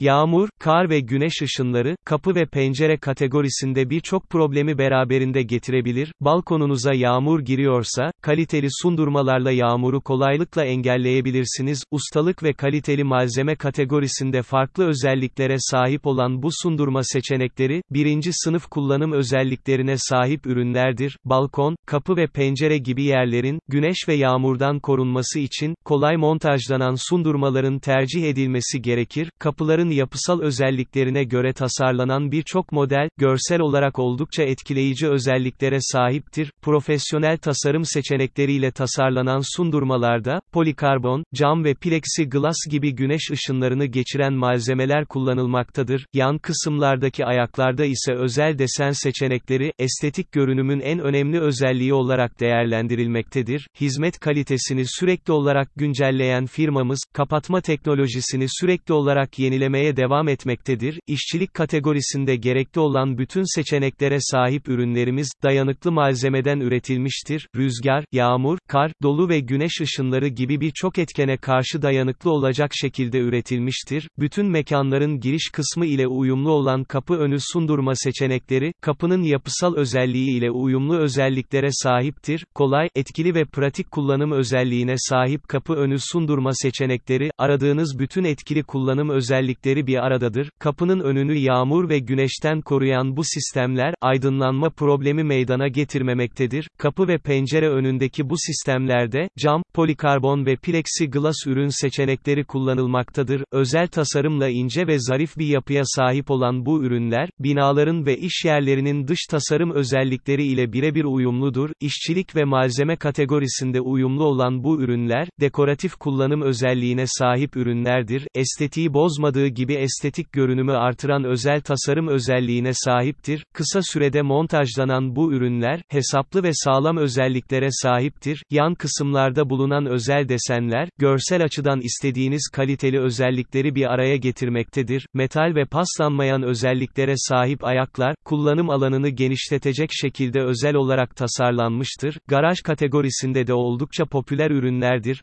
Yağmur, kar ve güneş ışınları, kapı ve pencere kategorisinde birçok problemi beraberinde getirebilir, balkonunuza yağmur giriyorsa, kaliteli sundurmalarla yağmuru kolaylıkla engelleyebilirsiniz, ustalık ve kaliteli malzeme kategorisinde farklı özelliklere sahip olan bu sundurma seçenekleri, birinci sınıf kullanım özelliklerine sahip ürünlerdir, balkon, kapı ve pencere gibi yerlerin, güneş ve yağmurdan korunması için, kolay montajlanan sundurmaların tercih edilmesi gerekir, kapıların yapısal özelliklerine göre tasarlanan birçok model, görsel olarak oldukça etkileyici özelliklere sahiptir. Profesyonel tasarım seçenekleriyle tasarlanan sundurmalarda, polikarbon, cam ve plexiglas gibi güneş ışınlarını geçiren malzemeler kullanılmaktadır. Yan kısımlardaki ayaklarda ise özel desen seçenekleri, estetik görünümün en önemli özelliği olarak değerlendirilmektedir. Hizmet kalitesini sürekli olarak güncelleyen firmamız, kapatma teknolojisini sürekli olarak yenilemeye devam etmektedir. İşçilik kategorisinde gerekli olan bütün seçeneklere sahip ürünlerimiz, dayanıklı malzemeden üretilmiştir. Rüzgar, yağmur, kar, dolu ve güneş ışınları gibi birçok etkene karşı dayanıklı olacak şekilde üretilmiştir. Bütün mekanların giriş kısmı ile uyumlu olan kapı önü sundurma seçenekleri, kapının yapısal özelliği ile uyumlu özelliklere sahiptir. Kolay, etkili ve pratik kullanım özelliğine sahip kapı önü sundurma seçenekleri, aradığınız bütün etkili kullanım özellikleri bir aradadır. Kapının önünü yağmur ve güneşten koruyan bu sistemler, aydınlanma problemi meydana getirmemektedir. Kapı ve pencere önündeki bu sistemlerde, cam, polikarbon ve plexiglas ürün seçenekleri kullanılmaktadır. Özel tasarımla ince ve zarif bir yapıya sahip olan bu ürünler, binaların ve iş yerlerinin dış tasarım özellikleri ile birebir uyumludur. İşçilik ve malzeme kategorisinde uyumlu olan bu ürünler, dekoratif kullanım özelliğine sahip ürünlerdir. Estetiği bozmadığı gibi estetik görünümü artıran özel tasarım özelliğine sahiptir. Kısa sürede montajlanan bu ürünler, hesaplı ve sağlam özelliklere sahiptir. Yan kısımlarda bulunan özel desenler, görsel açıdan istediğiniz kaliteli özellikleri bir araya getirmektedir. Metal ve paslanmayan özelliklere sahip ayaklar, kullanım alanını genişletecek şekilde özel olarak tasarlanmıştır. Garaj kategorisinde de oldukça popüler ürünlerdir.